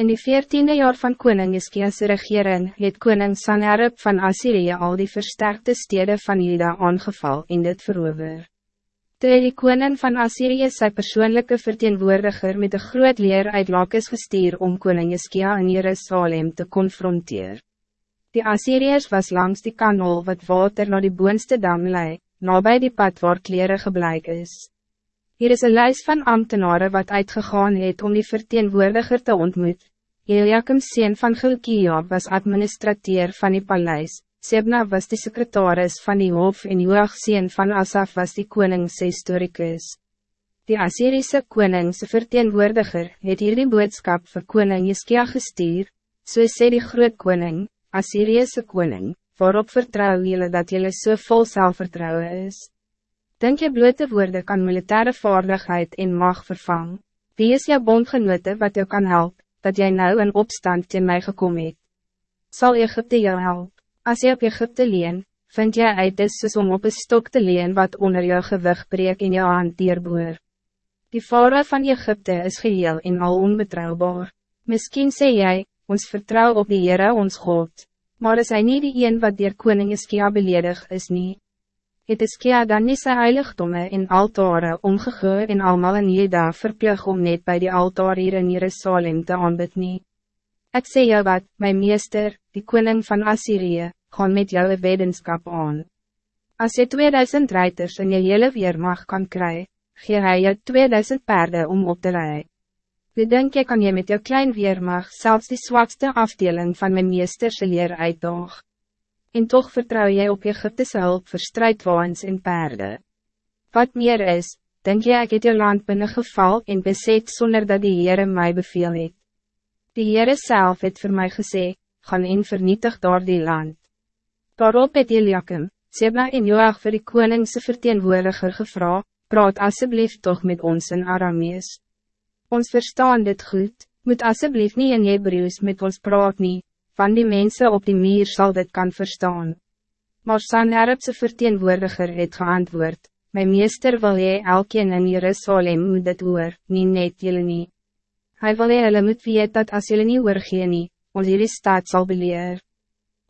In die veertiende jaar van koning Iskia's regering het koning Sanherib van Assyrië al die versterkte steden van Juda aangeval en dit verover. Toe die koning van Assyrië sy persoonlijke verteenwoordiger met een groot leer uit Lakis gestuur om koning Iskia in Jerusalem te confronteren. Die Assyriërs was langs die kanal wat water naar die boonste dam lei, nabij die pad waar kleren gebleik is. Hier is een lijst van ambtenaren wat uitgegaan het om die verteenwoordiger te ontmoet. Eliakim sien van Gilkia was administrateur van die paleis, Sebna was de secretaris van die hof en Joach sien van Asaf was die koningse historicus. Die Assyrische koningse verteenwoordiger het hier die boodskap vir koning Jeskia gestuur, so sê die groot koning, Assyriëse koning, waarop vertrouw jullie dat jullie so vol zelfvertrouwen is. Denk je blote woorden kan militaire vaardigheid en mag vervang? Wie is jou bondgenote wat jou kan helpen, dat jij nou in opstand tegen mij gekomen het? Zal Egypte jou helpen? Als je op Egypte leen, vind jij uit dis soos om op een stok te leen wat onder jou gewicht breek in jou hand dierboer. Die varen van Egypte is geheel en al onbetrouwbaar. Misschien sê jij, ons vertrouw op die Heere ons God, maar is hij niet die een wat dier koning Iskia beledig is niet het Iskia dan nie sy heiligdomme en altare omgegoor en almal in Jeda verplig om net bij die altaar hier in Jerusalem te aanbid nie. Ek sê jou wat, my meester, die koning van Assyrië, gaan met jou een wedenskap aan. Als je 2000 reiters in je hele weermacht kan krijgen, gee hy jou 2000 paarden om op te rijden. Wie denk je kan je met jou klein weermacht zelfs die zwakste afdeling van mijn meesterse leer uitdagen? En toch vertrouw jij op Egyptische hulp voor strijdwaans en paarden. Wat meer is, denk jij ik het je land binnen geval en bezet zonder dat die Heere mij beveel het. Die Heere zelf het voor mij gezegd, gaan in vernietig door die land. Daarop het Eliakim, Seba en Joach vir die koningse verteenwoordiger gevra, praat alsjeblieft toch met ons in Aramees. Ons verstaan dit goed, moet alsjeblieft niet in Hebrews met ons praat nie, van die mensen op die meer zal dit kan verstaan. Maar Sanheribse verteenwoordiger het geantwoord, my meester wil jy elkeen in Jerusalem moet dit hoor, nie net jylle nie. Hy wil jy hulle moet weet dat as jylle nie oorgee nie, ons hierdie staat sal beleer.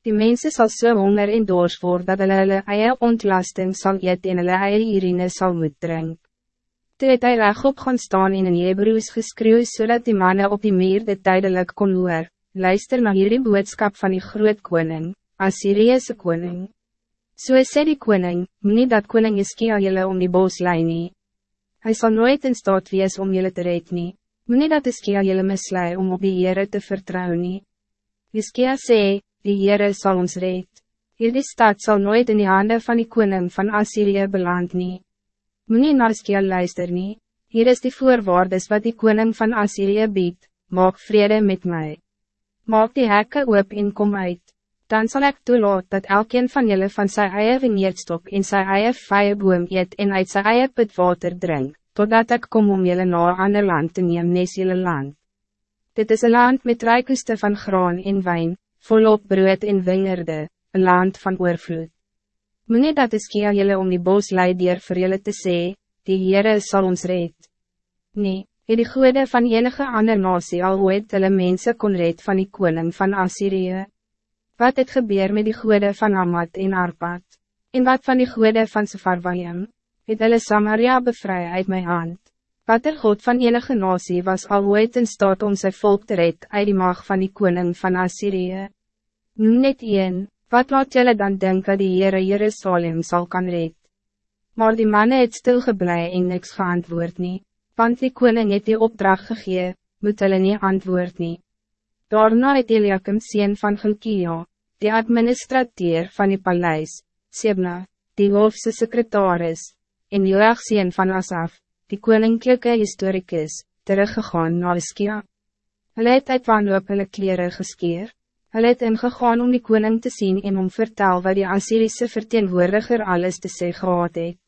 Die mensen zal so honger en doors word dat hulle hulle eie ontlasting sal eet en hulle eie urine sal moet drink. Toe het hy rechtop gaan staan en in Hebrews geskreeuw zodat die mannen op die meer dit duidelijk kon hoor, luister na hierdie boodskap van die groot koning, Assyriëse koning. So sê die koning, nie dat koning Iskia jylle om die bos lei nie. Hy sal nooit in staat wees om jylle te red nie, nie dat Iskia jylle mislei om op die Heere te vertrouwen nie. Iskia sê, die Heere sal ons red. Hierdie stad zal nooit in die handen van die koning van Assyrië beland nie. Moenie na Iskia luister nie, hier is die voorwaardes wat die koning van Assyrië biedt, maak vrede met mij maak die hekke oop en kom uit. Dan zal ik toelaat dat elkeen van jullie van zijn eie veneerdstok in zijn eie vijeboom eet en uit zijn eie put water drink, totdat ik kom om jullie naar ander land te neem nes jullie land. Dit is een land met rijkuste van graan en wijn, volop brood en wingerde, een land van oorvloed. Meneer dat is kia jullie om die bos leidier voor jullie te sê, die Heere zal ons red. Nee het die goede van enige ander nasie al ooit hulle mense kon red van die koning van Assyrië? Wat het gebeur met die goede van Amad en Arpad? En wat van die goede van Sefarvaim? Het hulle Samaria bevry uit my hand? Wat er God van enige nasie was al ooit in staat om zijn volk te red uit die mag van die koning van Assyrië? Noem net een, wat laat jullie dan denken die Heere Jerusalem zal kan red? Maar die mannen het stilgeblij en niks geantwoord niet want die koning het die opdracht gegee, moet hulle nie antwoord nie. Daarna het Eliakim sien van Gilkia, die administrateur van die paleis, Sebna, die hoofse secretaris, en Joach sien van Asaf, die koninklijke historicus, teruggegaan na Iskia. Hulle het uit wanhoop hulle kleren geskeer, hulle het ingegaan om die koning te zien en om vertel wat die Assyrische verteenwoordiger alles te sê gehad het.